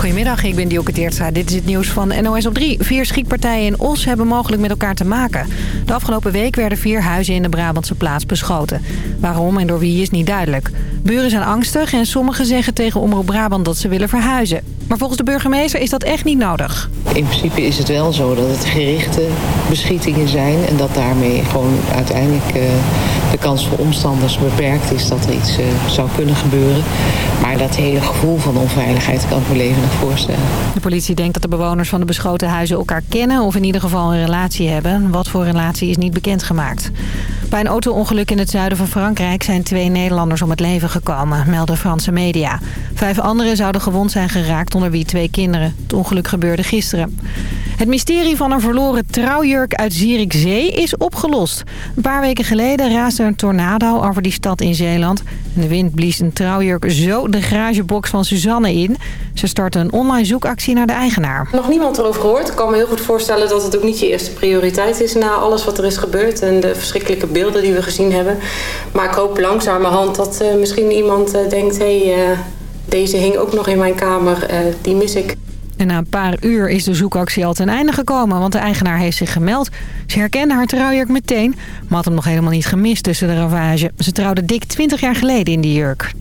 Goedemiddag, ik ben Dioke Teertstra. Dit is het nieuws van NOS op 3. Vier schietpartijen in Os hebben mogelijk met elkaar te maken. De afgelopen week werden vier huizen in de Brabantse plaats beschoten. Waarom en door wie is niet duidelijk. Buren zijn angstig en sommigen zeggen tegen Omroep Brabant dat ze willen verhuizen. Maar volgens de burgemeester is dat echt niet nodig. In principe is het wel zo dat het gerichte beschietingen zijn... en dat daarmee gewoon uiteindelijk de kans voor omstanders beperkt is... dat er iets uh, zou kunnen gebeuren. Maar dat hele gevoel van onveiligheid kan ik me levendig voorstellen. De politie denkt dat de bewoners van de beschoten huizen elkaar kennen... of in ieder geval een relatie hebben. Wat voor relatie is niet bekendgemaakt. Bij een auto-ongeluk in het zuiden van Frankrijk zijn twee Nederlanders om het leven gekomen, melden Franse media. Vijf anderen zouden gewond zijn geraakt, onder wie twee kinderen. Het ongeluk gebeurde gisteren. Het mysterie van een verloren trouwjurk uit Zierikzee is opgelost. Een paar weken geleden raasde een tornado over die stad in Zeeland. De wind blies een trouwjurk zo de garagebox van Suzanne in. Ze startte een online zoekactie naar de eigenaar. Nog niemand erover gehoord. Ik kan me heel goed voorstellen dat het ook niet je eerste prioriteit is... na alles wat er is gebeurd en de verschrikkelijke beelden die we gezien hebben. Maar ik hoop langzamerhand dat uh, misschien iemand uh, denkt... hé, hey, uh, deze hing ook nog in mijn kamer, die mis ik. En na een paar uur is de zoekactie al ten einde gekomen, want de eigenaar heeft zich gemeld. Ze herkende haar trouwjurk meteen, maar had hem nog helemaal niet gemist tussen de ravage. Ze trouwde dik 20 jaar geleden in die jurk.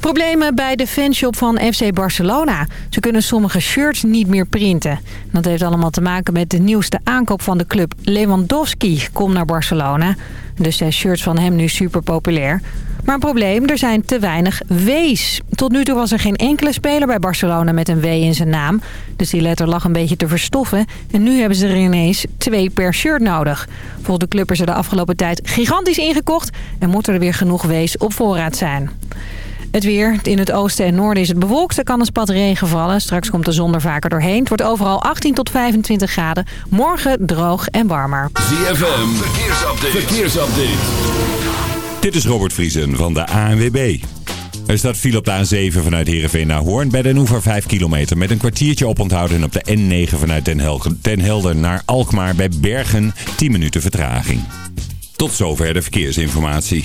Problemen bij de fanshop van FC Barcelona. Ze kunnen sommige shirts niet meer printen. Dat heeft allemaal te maken met de nieuwste aankoop van de club. Lewandowski komt naar Barcelona. Dus zijn shirts van hem nu super populair. Maar een probleem, er zijn te weinig W's. Tot nu toe was er geen enkele speler bij Barcelona met een W in zijn naam. Dus die letter lag een beetje te verstoffen. En nu hebben ze er ineens twee per shirt nodig. Volgens de club is er de afgelopen tijd gigantisch ingekocht... en moeten er weer genoeg W's op voorraad zijn. Het weer. In het oosten en noorden is het bewolkt. Er kan een spat regen vallen. Straks komt de zon er vaker doorheen. Het wordt overal 18 tot 25 graden. Morgen droog en warmer. ZFM. Verkeersupdate. Verkeersupdate. Dit is Robert Vriesen van de ANWB. Er staat file op de A7 vanuit Heerenveen naar Hoorn. Bij Den Hoever 5 kilometer met een kwartiertje oponthoud. En op de N9 vanuit Den, Helder, Den Helder naar Alkmaar bij Bergen 10 minuten vertraging. Tot zover de verkeersinformatie.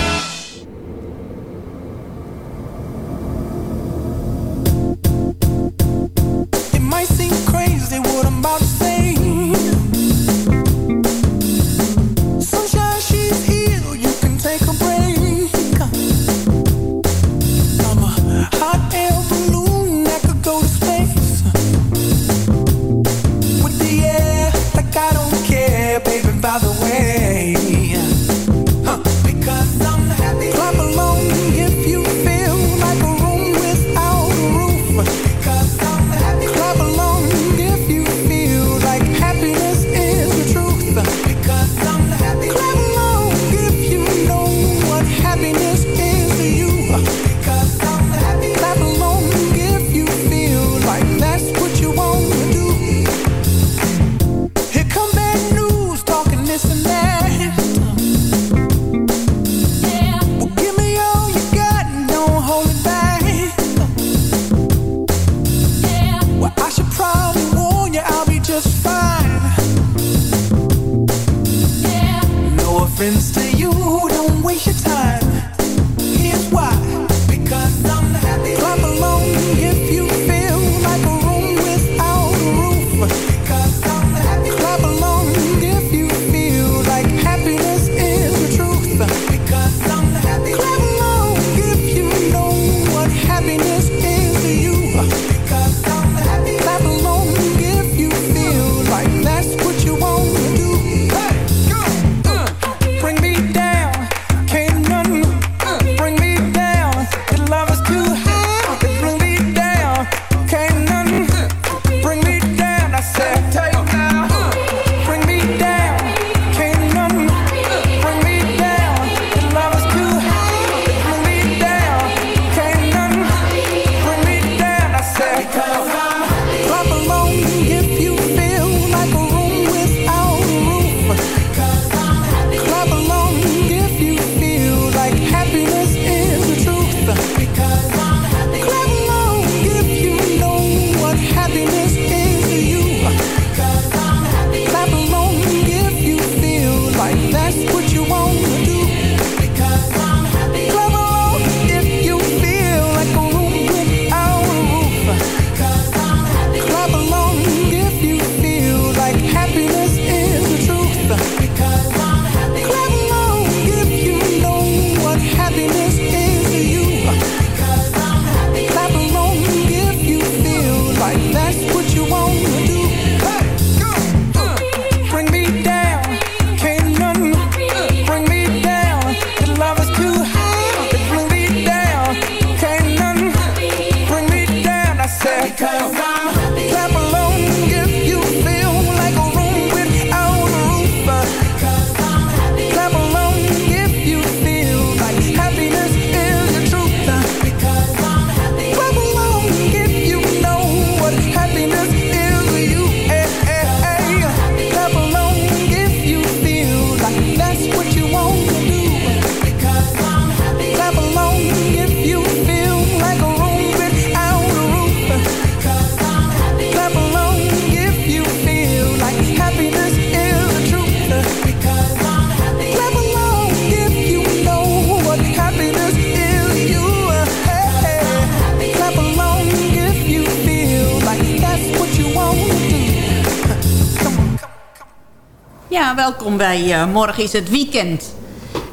Bij eh, Morgen is het Weekend.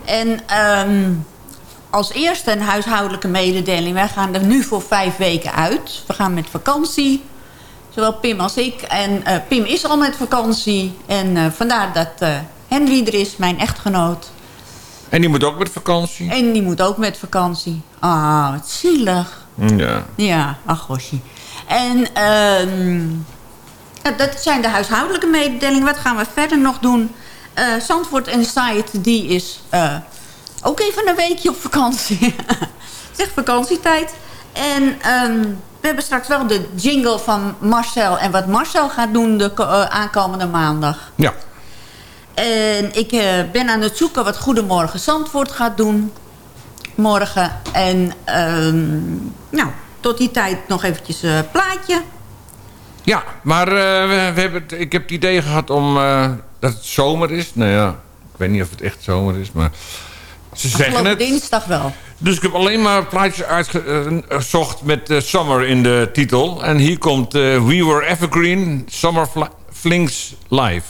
En ehm, als eerste een huishoudelijke mededeling. Wij gaan er nu voor vijf weken uit. We gaan met vakantie. Zowel Pim als ik. En eh, Pim is al met vakantie. En eh, vandaar dat eh, Henry er is, mijn echtgenoot. En die moet ook met vakantie. En die moet ook met vakantie. Ah, wat zielig. Ja. Ja, ach gosje. En ehm, ja, dat zijn de huishoudelijke mededelingen. Wat gaan we verder nog doen? Eh Zandvoort Insight, die is eh, ook even een weekje op vakantie. Zeg vakantietijd. En ehm, we hebben straks wel de jingle van Marcel. En wat Marcel gaat doen de eh, aankomende maandag. Ja. En ik ben aan het zoeken wat Goedemorgen Zandvoort gaat doen. Morgen. En ehm, nou, tot die tijd nog eventjes een plaatje. Ja, maar eh, we, we hebben het, ik heb het idee gehad om eh, dat het zomer is. Nou ja, ik weet niet of het echt zomer is, maar ze zeggen het. dinsdag wel. Dus ik heb alleen maar plaatjes uitgezocht met eh, Summer in de titel. En hier komt We Were Evergreen, Summer Fla- Flings Live.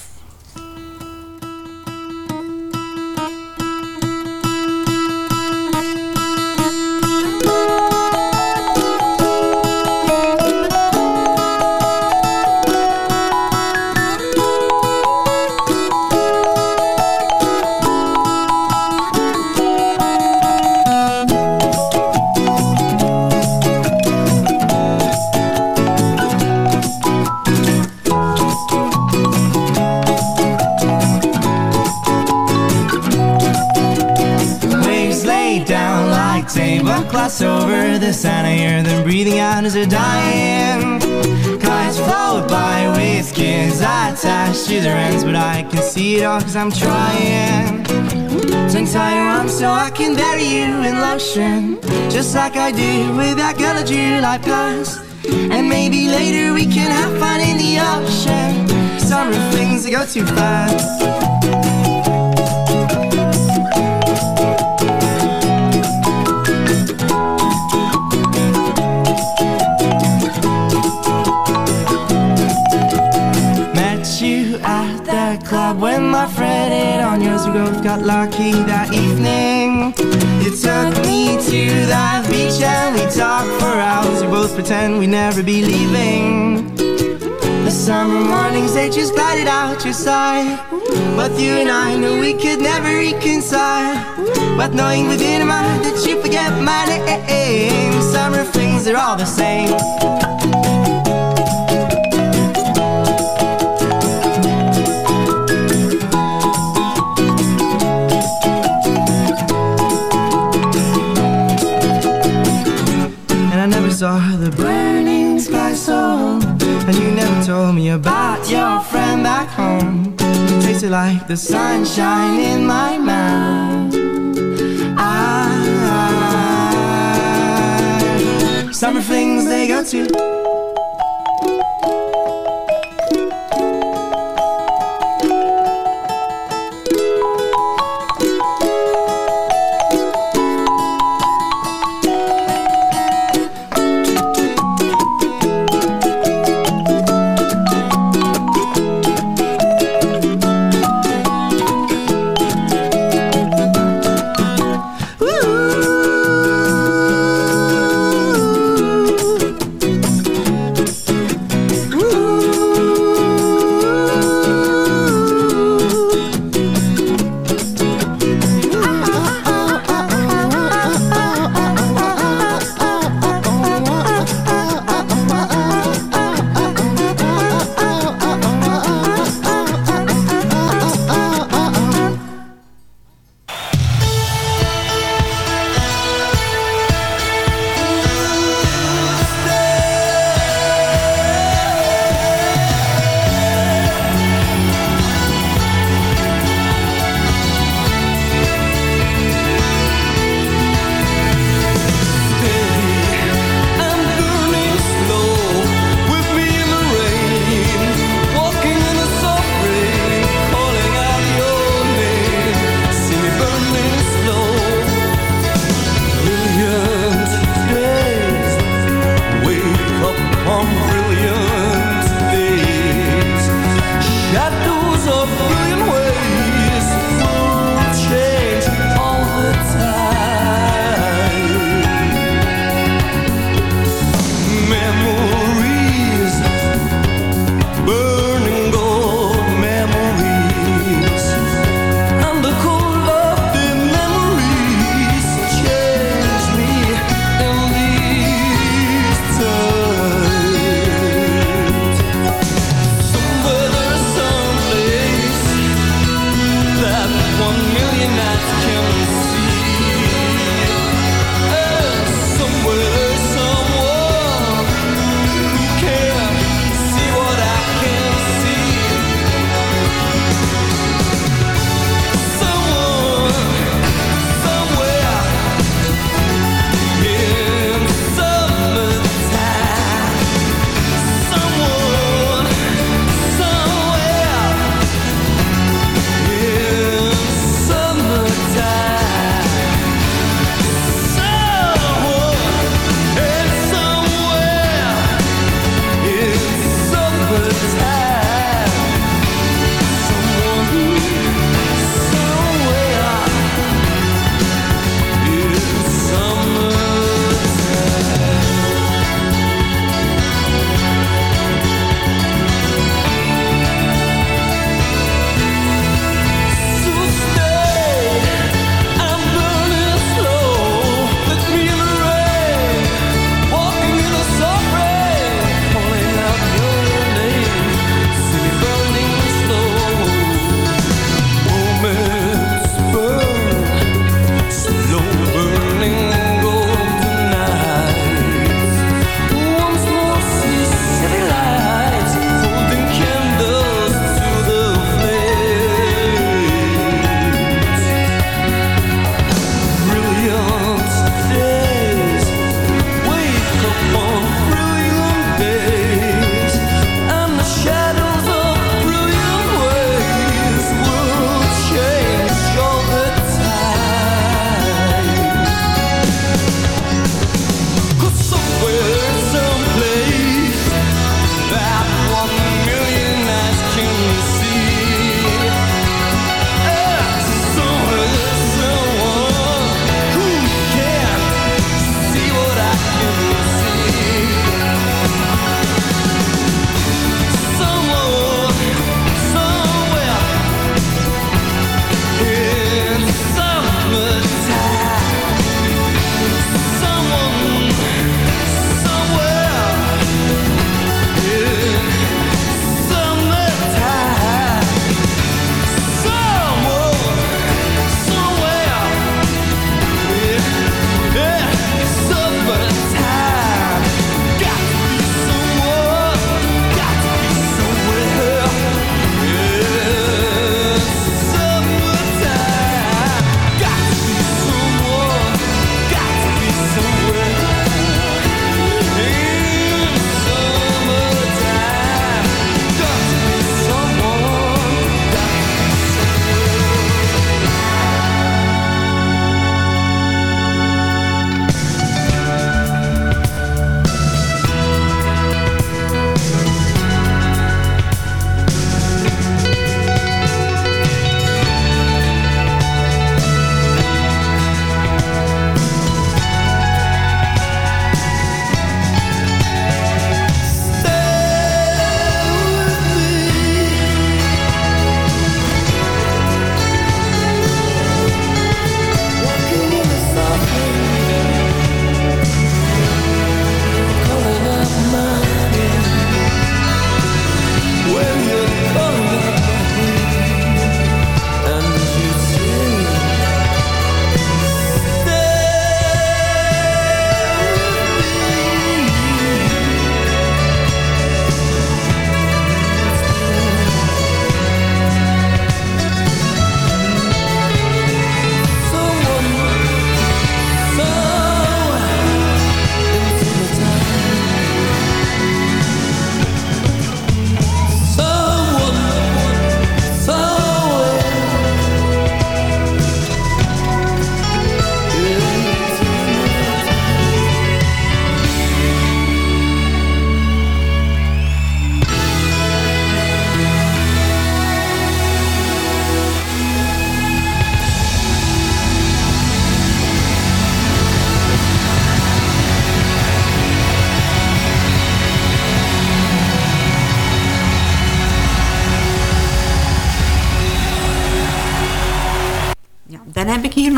It all cause I'm trying. Tongue tie your arms so I can bury you in lotion, just like I did with that girl that you like. And maybe later we can have fun in the ocean. Summer things that go too fast. Got lucky that evening. You took me to that beach and we talked for hours. We both pretend we never be leaving. The summer mornings they just glided out your side. But you and I knew we could never reconcile. But knowing within my mind that you forget my name. Summer things are all the same. The burning sky so And you never told me about your friend back home. You tasted like the sunshine in my mouth. I, Summer flings they go to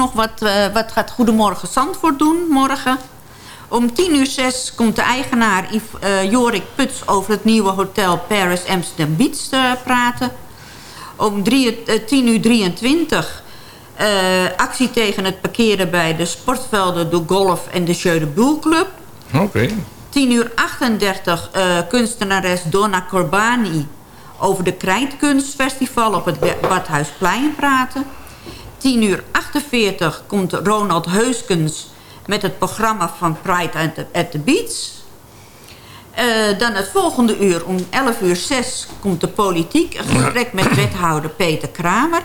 nog wat, eh, wat gaat Goedemorgen Zandvoort doen morgen. Om tien uur zes komt de eigenaar eh, Jorik Puts over het nieuwe hotel Paris Amsterdam Beach te praten. Om drie, eh, 10 uur 23 eh, actie tegen het parkeren bij de sportvelden De Golf en de Jeu de Boel Club. Oké. 10 uur 38 eh, kunstenares Donna Corbani over de Krijtkunstfestival op het Badhuisplein praten. 10 uur 48 komt Ronald Heuskens met het programma van Pride at the, at the Beach. Eh, dan het volgende uur om 11 uur 6 komt de politiek. Een gesprek met wethouder Peter Kramer.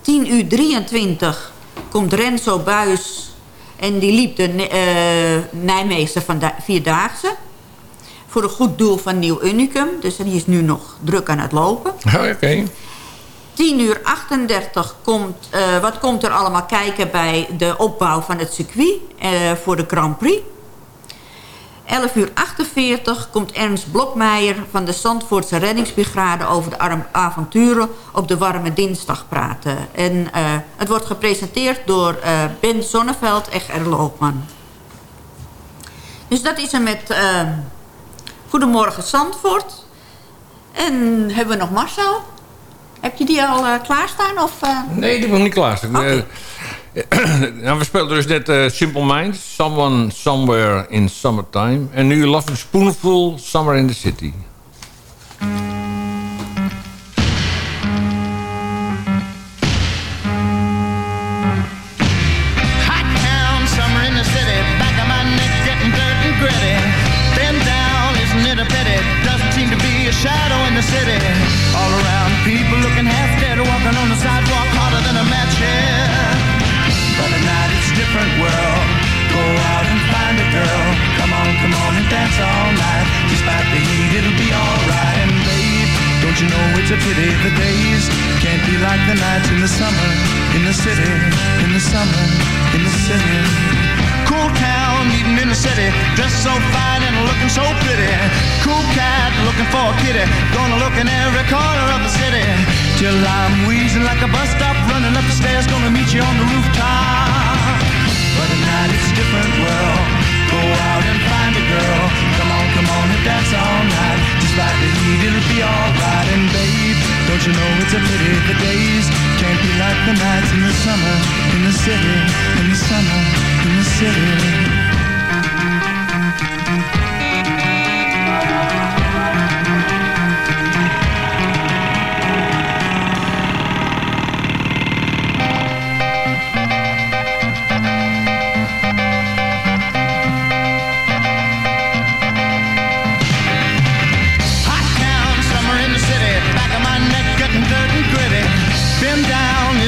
10 uur 23 komt Renzo Buis. En die liep de eh Nijmeegse van de Vierdaagse. Voor een goed doel van Nieuw Unicum. Dus die is nu nog druk aan het lopen. Oké. 10 uur 38 komt, eh, wat komt er allemaal kijken bij de opbouw van het circuit eh, voor de Grand Prix. 11 uur 48 komt Ernst Blokmeijer van de Zandvoortse reddingsbrigade over de avonturen op de warme dinsdag praten. En eh, het wordt gepresenteerd door Ben Zonneveld en R. Loopman. Dus dat is er met Goedemorgen Zandvoort. En hebben we nog Marcel? Heb je die al eh, klaarstaan? Of, eh? Nee, die nog niet klaar. Eh, nou, we speelden dus net eh, Simple Minds, Someone Somewhere in Summertime. En nu Loving Spoonful, Summer in the City.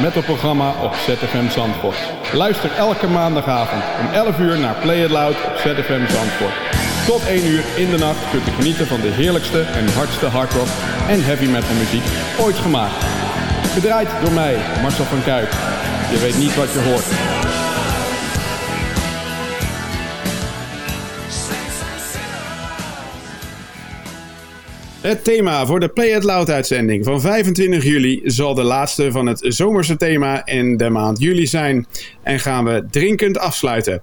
Het metalprogramma op ZFM Zandvoort. Luister elke maandagavond om 11 uur naar Play It Loud op ZFM Zandvoort. Tot 1 uur in de nacht kunt u genieten van de heerlijkste en hardste hardrock en heavy metal muziek ooit gemaakt. Gedraaid door mij, Marcel van Kuik. Je weet niet wat je hoort. Het thema voor de Play It Loud uitzending van 25 juli zal de laatste van het zomerse thema in de maand juli zijn. En gaan we drinkend afsluiten.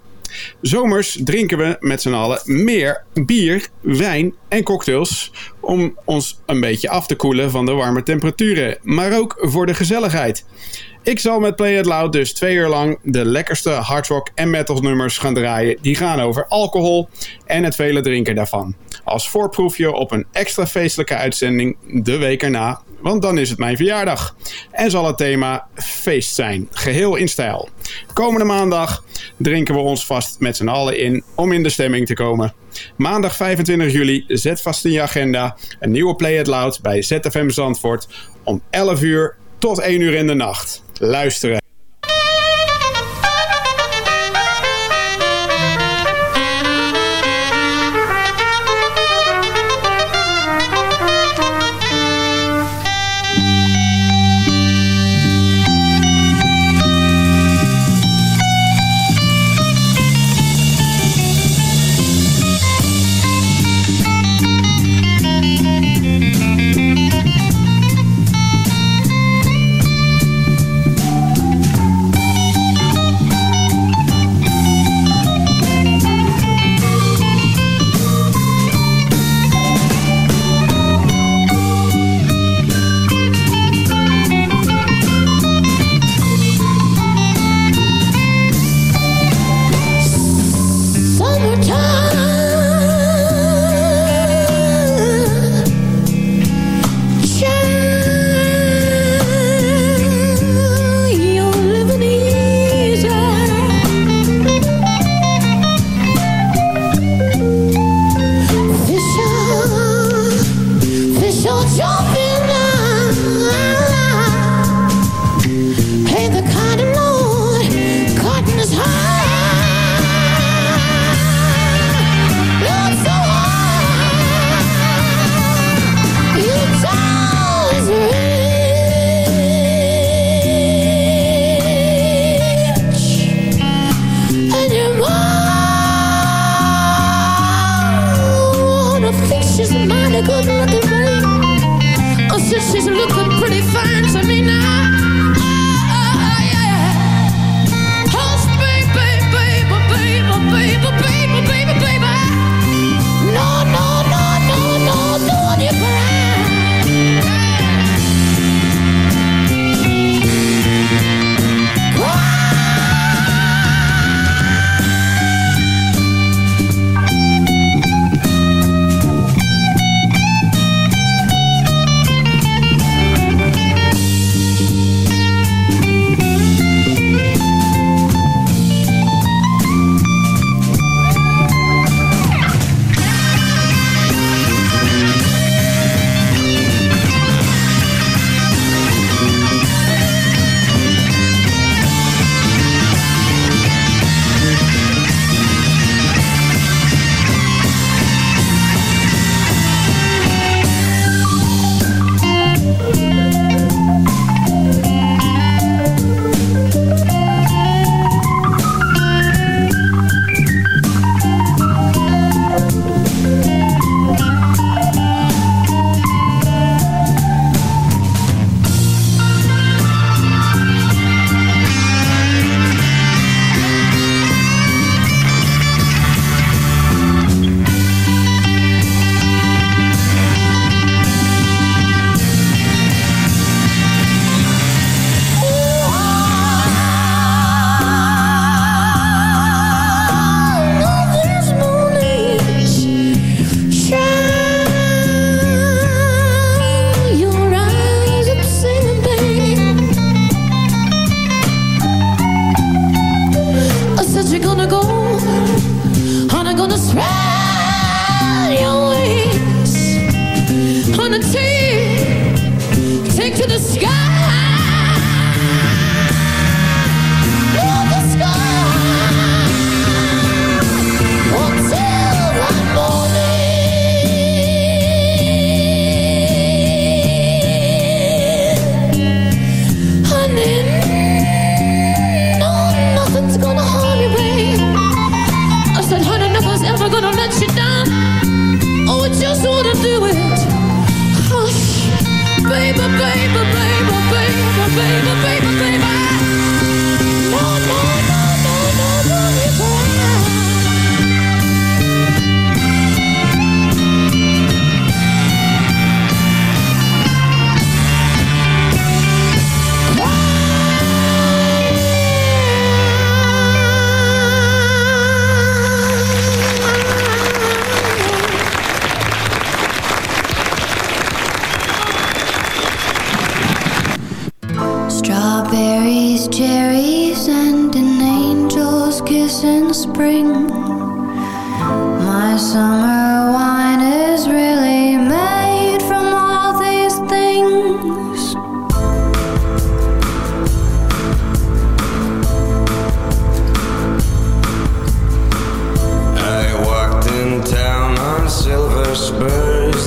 Zomers drinken we met z'n allen meer bier, wijn en cocktails om ons een beetje af te koelen van de warme temperaturen, maar ook voor de gezelligheid. Ik zal met Play It Loud dus twee uur lang de lekkerste hardrock en metal nummers gaan draaien. Die gaan over alcohol en het vele drinken daarvan. Als voorproefje op een extra feestelijke uitzending de week erna. Want dan is het mijn verjaardag. En zal het thema feest zijn. Geheel in stijl. Komende maandag drinken we ons vast met z'n allen in om in de stemming te komen. Maandag 25 juli, zet vast in je agenda. Een nieuwe Play It Loud bij ZFM Zandvoort om 11 uur tot 1 uur in de nacht. Luisteren.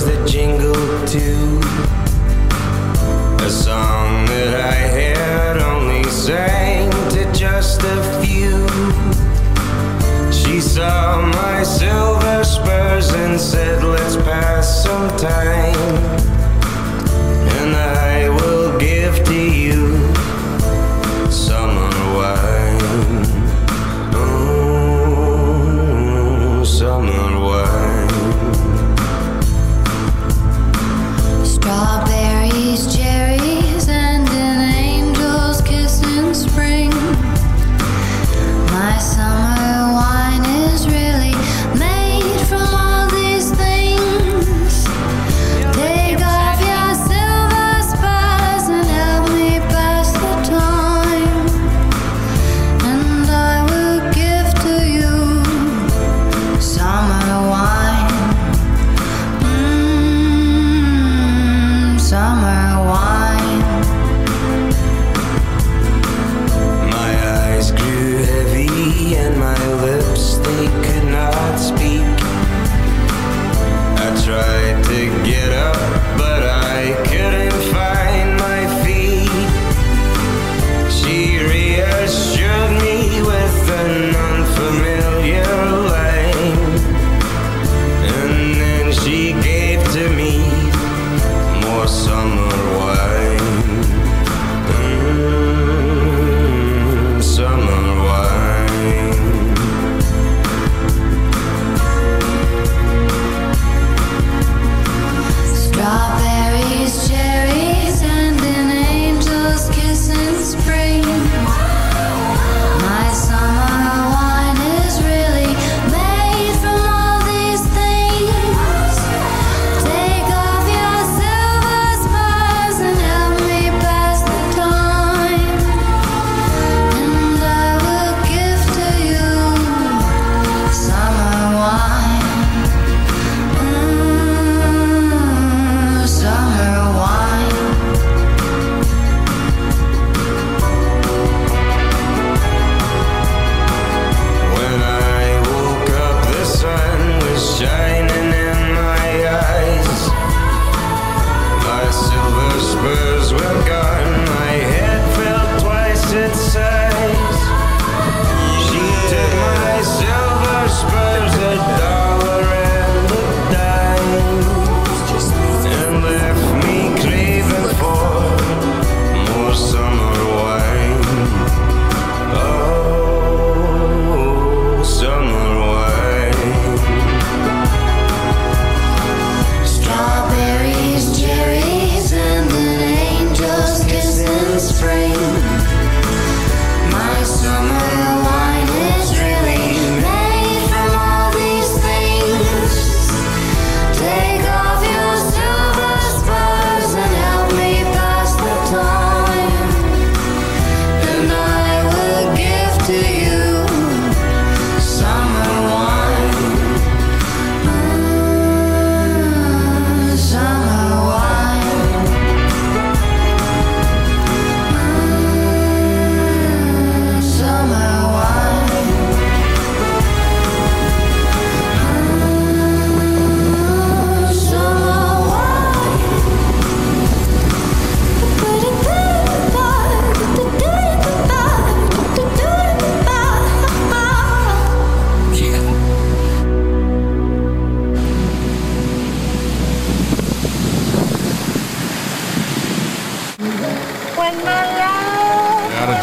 The jingle too. A song that I had only sang to just a few. She saw my silver spurs and said, Let's pass some time.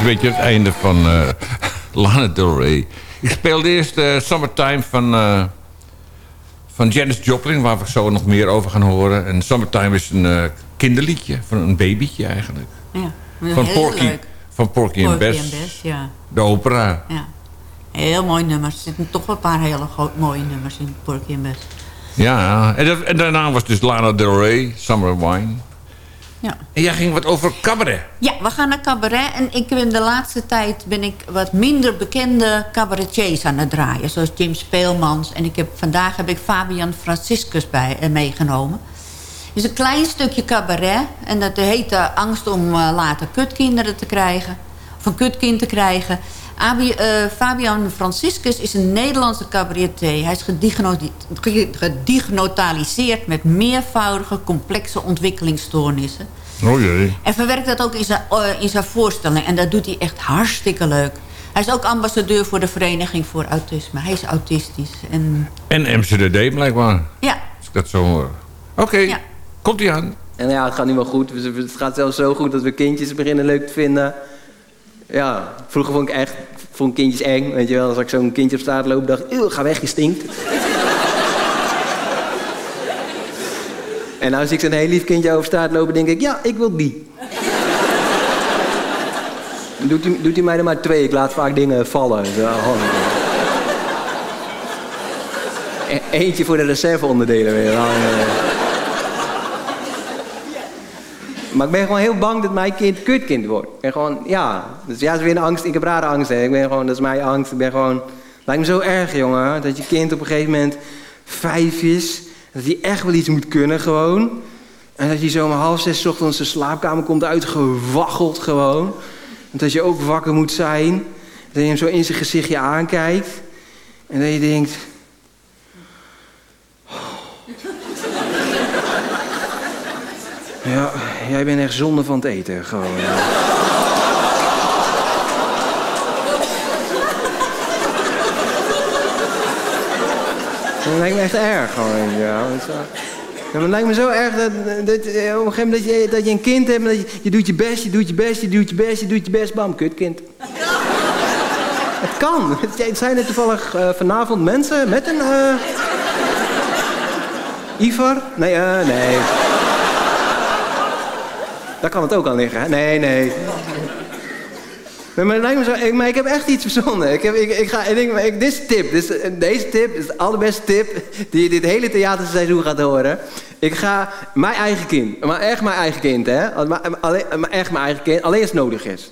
beetje het einde van eh, Lana Del Rey. Ik speelde eerst uh, Summertime van, uh, van Janis Joplin... waar we zo nog meer over gaan horen. En Summertime is een kinderliedje, van een babytje eigenlijk. Ja, van Porky, van Porky, en Bess. En Bess ja. De opera. Ja. Heel mooi nummers. Er zitten toch wel een paar hele mooie nummers in Porky en Bess. Ja, en, en daarna was dus Lana Del Rey, Summer Wine... Ja. En jij ging wat over cabaret. Ja, we gaan naar cabaret. En ik ben de laatste tijd ben ik wat minder bekende cabaretiers aan het draaien. Zoals Jim Speelmans. En ik heb, vandaag heb ik Fabian Franciscus bij, eh, meegenomen. Het is een klein stukje cabaret. En dat heet eh, Angst om eh, later kutkinderen te krijgen. Of een kutkind te krijgen. Abi, eh, Fabian Franciscus is een Nederlandse cabaretier. Hij is gediagno- gediagnotaliseerd met meervoudige complexe ontwikkelingsstoornissen. Oh jee. En verwerkt dat ook in zijn, eh, in zijn voorstelling. En dat doet hij echt hartstikke leuk. Hij is ook ambassadeur voor de Vereniging voor Autisme. Hij is autistisch. En En MCDD blijkbaar. ja, Als ik dat zo hoor. Oké, komt ie aan. En ja, het gaat nu wel goed. Het gaat zelfs zo goed dat we kindjes beginnen leuk te vinden. Ja, vroeger vond ik echt vond kindjes eng. Weet je wel, als ik zo'n kindje op straat loop, dacht ik, "Eeuw, ga weg, je stinkt. en als ik zo'n heel lief kindje over straat lopen, denk ik, ja, ik wil die. Doet hij, doet hij mij er maar twee, ik laat vaak dingen vallen. E- Eentje voor de reserveonderdelen weer. Dan, eh. Maar ik ben gewoon heel bang dat mijn kind kutkind wordt. En gewoon, ja. Dus ja, dat is weer een angst. Ik heb rare angst, hè. Ik ben gewoon, dat is mijn angst. Ik ben gewoon... Lijkt me zo erg, jongen. Dat je kind op een gegeven moment vijf is. Dat hij echt wel iets moet kunnen, gewoon. En dat je zo om half zes ochtends zijn slaapkamer komt uitgewaggeld, gewoon. En dat je ook wakker moet zijn. Dat je hem zo in zijn gezichtje aankijkt. En dat je denkt... Ja, jij bent echt zonde van het eten, gewoon. Dat lijkt me echt erg, gewoon. Ja, ja, maar het lijkt me zo erg dat, eh, op een gegeven moment dat je, dat je een kind hebt... dat je, je doet je best, je doet je best, je doet je best, je doet je best... bam, kutkind. het kan. Het zijn er toevallig eh, vanavond mensen met een... eh Ivar? Nee, eh, nee. Daar kan het ook aan liggen, hè? Nee, nee. Maar, ik, maar ik heb echt iets verzonnen. Ik, heb, ik, ga, ik ik, dit is tip. Dit deze tip is de allerbeste tip die je dit hele theaterseizoen gaat horen. Ik ga mijn eigen kind, maar echt mijn eigen kind, hè? Alleen, maar echt mijn eigen kind, alleen als het nodig is.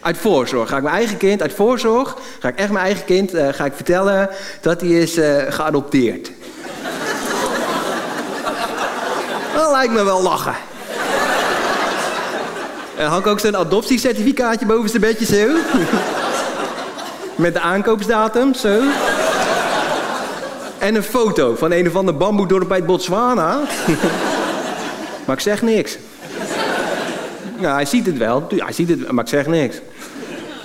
Uit voorzorg ga ik mijn eigen kind, uit voorzorg, ga ik echt mijn eigen kind eh, ga ik vertellen dat hij is eh, geadopteerd. Dat lijkt me wel lachen. En hang ook zo'n adoptiecertificaatje boven zijn bedje zo. Met de aankoopsdatum, zo. En een foto van een of ander bamboedorp uit Botswana. maar ik zeg niks. Nou, hij ziet het wel. Hij ziet het, maar ik zeg niks.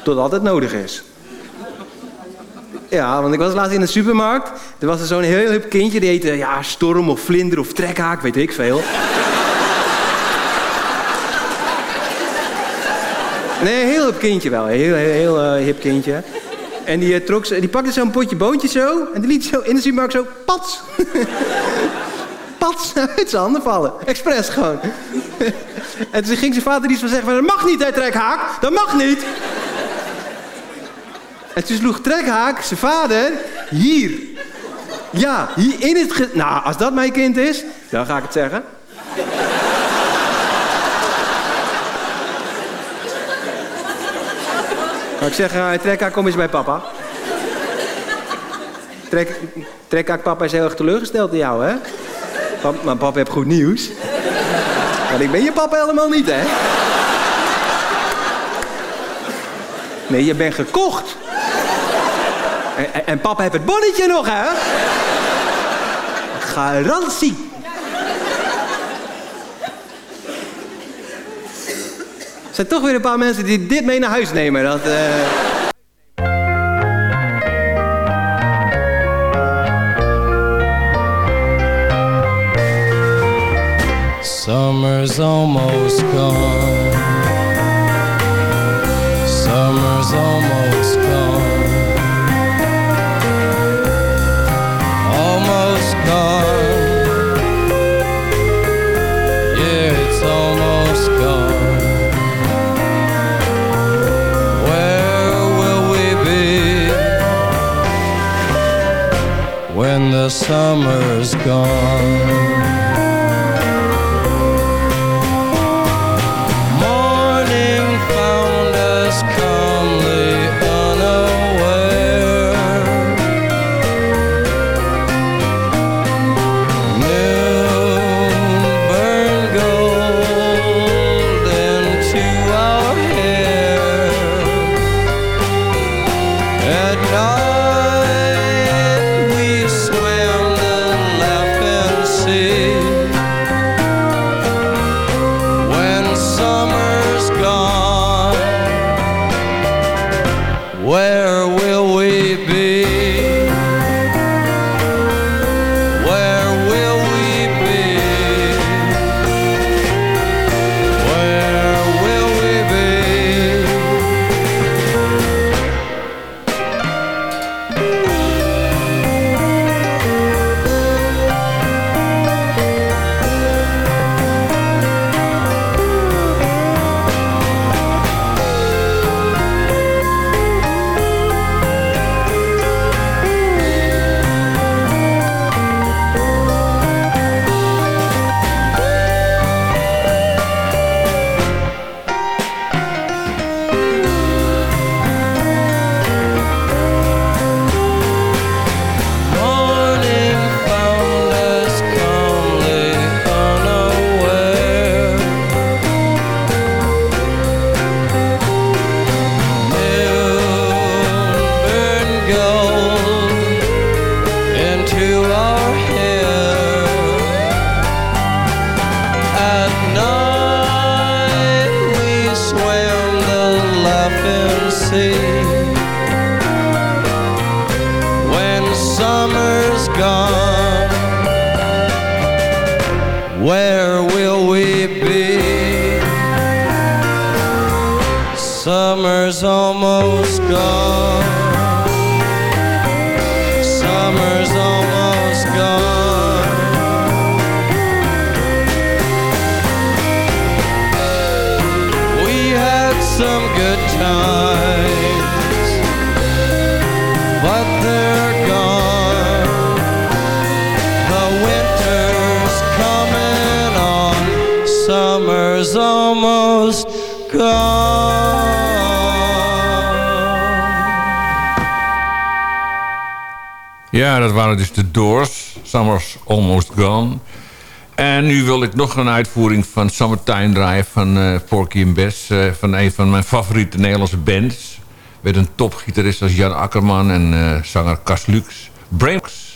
Totdat het nodig is. Ja, want ik was laatst in de supermarkt. Er was er zo'n heel hip kindje, die heette ja, Storm of Vlinder of Trekhaak, weet ik veel. Nee, heel hip kindje wel. Heel, heel, heel eh, hip kindje. En die, eh, trok, die pakte zo'n potje boontjes zo. En die liet zo in de supermarkt zo pats. pats uit zijn handen vallen. Expres gewoon. en toen ging zijn vader iets van zeggen van... Dat mag niet, hè, trekhaak. Dat mag niet. En toen sloeg trekhaak zijn vader hier. Ja, hier in het... Nou, als dat mijn kind is, dan ga ik het zeggen. Maar ik zeg, uh, trekhaak, kom eens bij papa. Trek, trekhaak, papa is heel erg teleurgesteld in jou, hè? Maar papa heeft goed nieuws. Want ik ben je papa helemaal niet, hè? Nee, je bent gekocht. En, en papa heeft het bonnetje nog, hè? Garantie. Zijn toch weer een paar mensen die dit mee naar huis nemen. Dat, eh, Summer's almost gone. Summer's almost gone. Almost gone. Summer's gone? Sea. When summer's gone, where will we be? Summer's almost gone. Almost gone. Ja, dat waren dus de Doors. Summer's Almost Gone. En nu wil ik nog een uitvoering van Summertime draaien van eh, Porky and Bess. eh, van een van mijn favoriete Nederlandse bands. Met een topgitarist als Jan Akkerman en eh, zanger Cas Lux. Brains.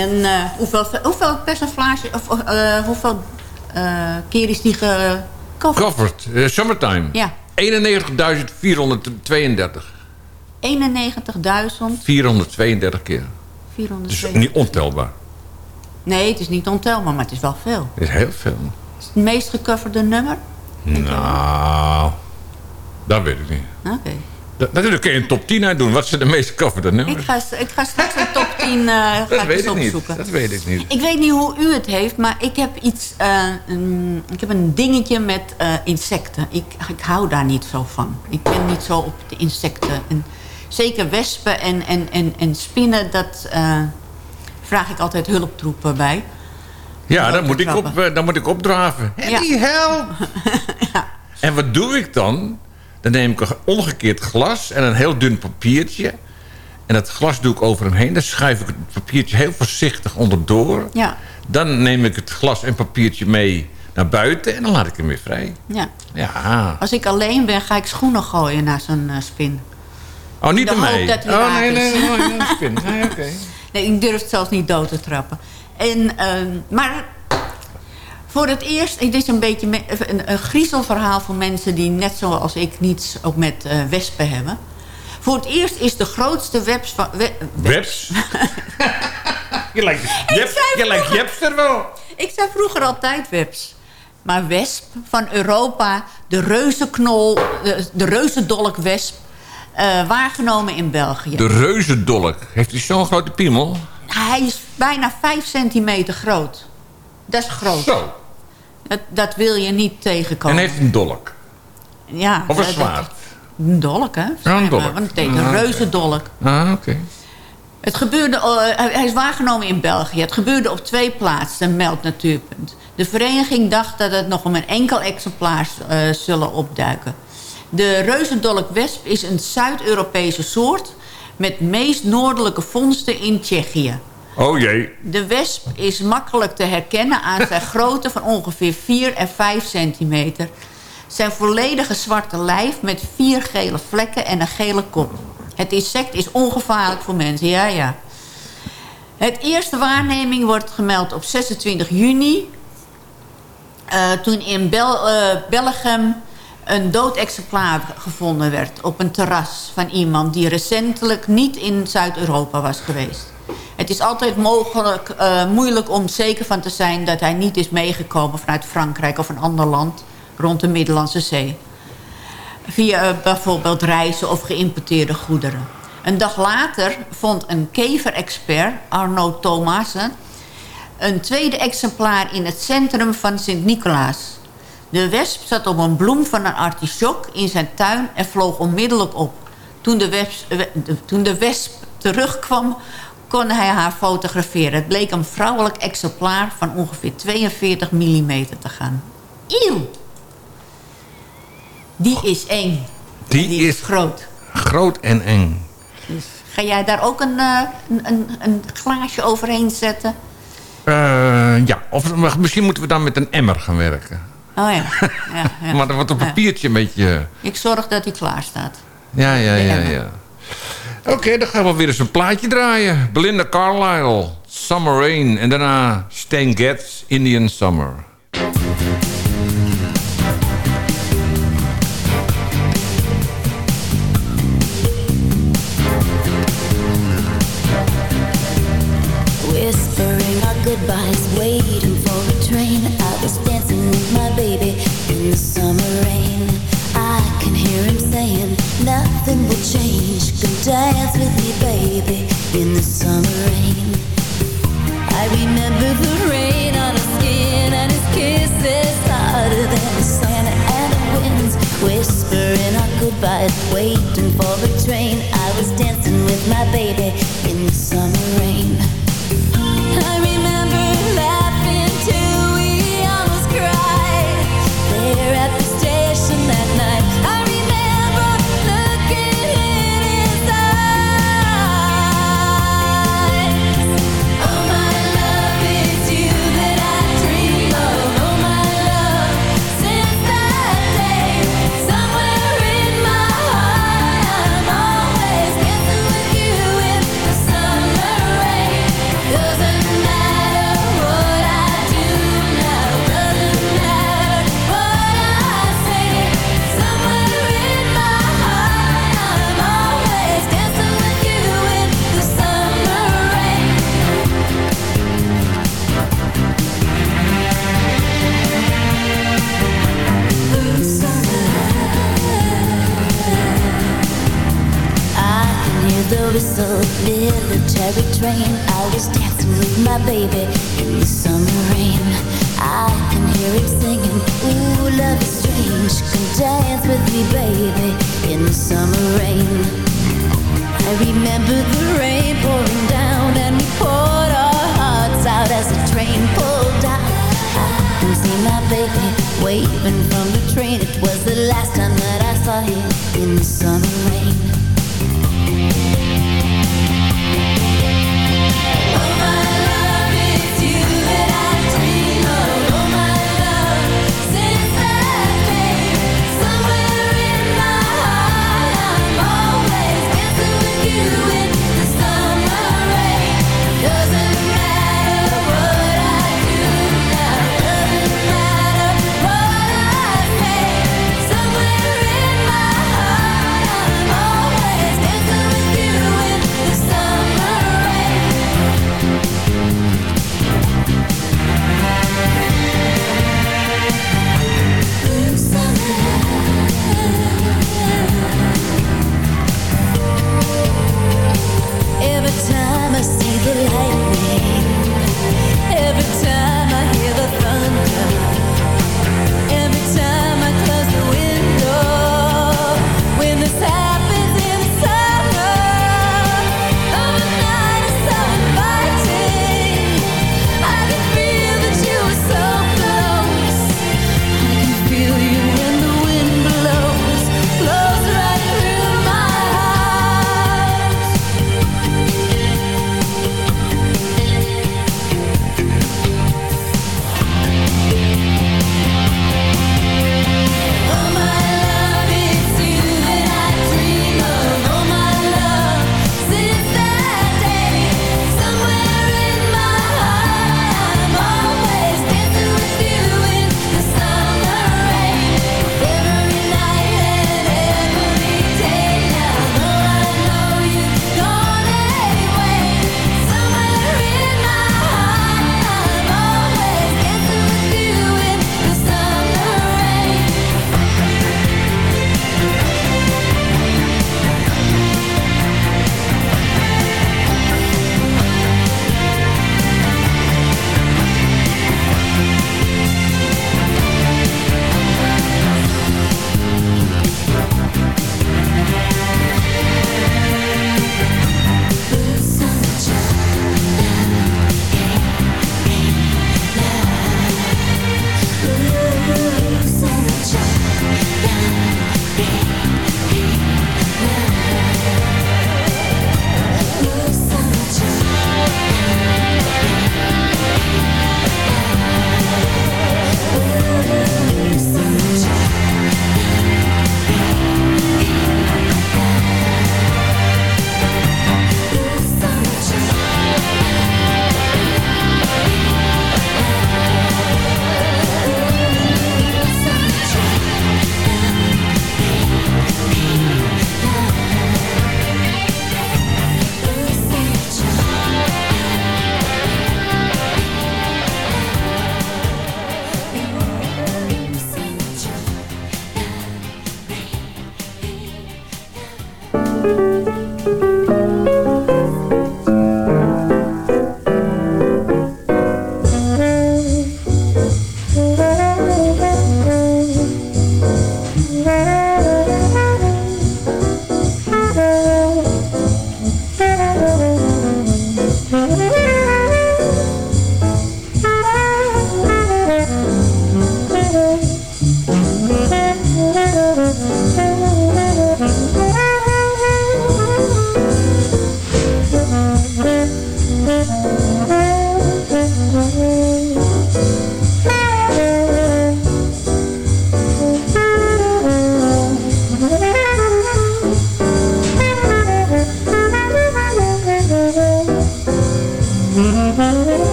En eh, hoeveel, hoeveel persiflage, of eh, hoeveel eh, keer is die gecoverd? Covered. summertime. Ja. 91.432. 91.000. 432 keer. 402. Dus niet ontelbaar. Nee, het is niet ontelbaar, maar het is wel veel. Dat is heel veel. Is het meest gecoverde nummer? Nou, dat weet ik niet. Oké. Natuurlijk kun je een top 10 uit doen. Wat zijn de meest gecoverde Ik nummers? ga, ik ga straks een top 10 eh ga Dat ik weet ik niet. opzoeken. Dat weet ik niet. Ik weet niet hoe u het heeft, maar ik heb iets. eh, een, ik heb een dingetje met eh, insecten. Ik, ik hou daar niet zo van. Ik ben niet zo op de insecten. En zeker wespen en, en, en, en spinnen, dat eh, vraag ik altijd hulptroepen bij. Ja, dan moet, ik op, eh, dan moet ik opdraven. Eddie, help! En wat doe ik dan? Dan neem ik een omgekeerd glas en een heel dun papiertje. En dat glas doe ik over hem heen. Dan schuif ik het papiertje heel voorzichtig onderdoor. Ja, Dan neem ik het glas en papiertje mee naar buiten. En dan laat ik hem weer vrij. ja. Ja. Als ik alleen ben, ga ik schoenen gooien naar zo'n eh, spin. Oh, niet hoop mij. dat hij oh, nee, nee, nee, nee, spin. Nee. Nee, ik durf het zelfs niet dood te trappen. En, ehm, maar voor het eerst, dit is een beetje een, een griezelverhaal voor mensen die net zoals ik niets ook met eh, wespen hebben. Voor het eerst is de grootste webs van... we- Webs? je lijkt, Jep, je lijkt Jepster wel. ik zei vroeger altijd webs. Maar wesp van Europa, de reuzenknol, de, de reuzendolkwesp, eh, waargenomen in België. De reuzendolk. Heeft hij zo'n grote piemel? Hij is bijna 5 centimeter groot. Dat is groot. Zo. Dat, dat wil je niet tegenkomen. En heeft een dolk. ja, Of een zwaard. Een dolk, hè? Ja, een dolk. Want het een Ah, reuzendolk. Ah, oké. Het gebeurde, eh, hij- is waargenomen in België. Het gebeurde op twee plaatsen, meldt Natuurpunt. De vereniging dacht dat het nog om een enkel exemplaar eh, zullen opduiken. De reuzendolkwesp is een Zuid-Europese soort... met meest noordelijke vondsten in Tsjechië. Oh jee. De wesp is makkelijk te herkennen aan zijn grootte van ongeveer 4 en 5 centimeter. Zijn volledige zwarte lijf met vier gele vlekken en een gele kop. Het insect is ongevaarlijk voor mensen, ja ja. Het eerste waarneming wordt gemeld op 26 juni. eh, toen in Bel, eh, Belgium een dood exemplaar gevonden werd... op een terras van iemand die recentelijk niet in Zuid-Europa was geweest. Het is altijd mogelijk, eh, moeilijk om zeker van te zijn... dat hij niet is meegekomen vanuit Frankrijk of een ander land... rond de Middellandse Zee. Via eh, bijvoorbeeld reizen of geïmporteerde goederen. Een dag later vond een keverexpert, Arno Thomassen... een tweede exemplaar in het centrum van Sint-Nicolaas. De wesp zat op een bloem van een artichok in zijn tuin en vloog onmiddellijk op. Toen de, de- toen de wesp terugkwam, kon hij haar fotograferen. Het bleek een vrouwelijk exemplaar van ongeveer 42 mm te gaan. Eeuw! Die is eng. Die, is groot. Groot en eng. Dus ga jij daar ook een, eh, een, een, een glaasje overheen zetten? Eh, ja, of misschien moeten we dan met een emmer gaan werken. Oh ja. ja, ja. Maar dan wordt een Ja. papiertje een beetje... Ik zorg dat hij klaar staat. Ja, ja, ja, ja. Oké, dan gaan we weer eens een plaatje draaien. Belinda Carlisle, Summer Rain. En daarna Stan Getz, Indian Summer. In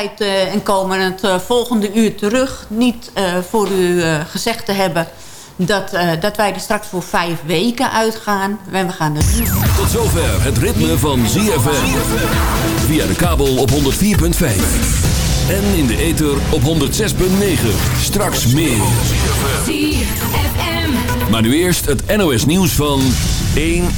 afscheid eh, en komen het eh, volgende uur terug. Niet eh, voor u gezegd te hebben dat, eh, dat wij er straks voor vijf weken uitgaan. En we gaan er Tot zover het ritme van ZFM. Via de kabel op 104.5. En in de ether op 106.9. Straks meer. Maar nu eerst het NOS nieuws van 1 uur.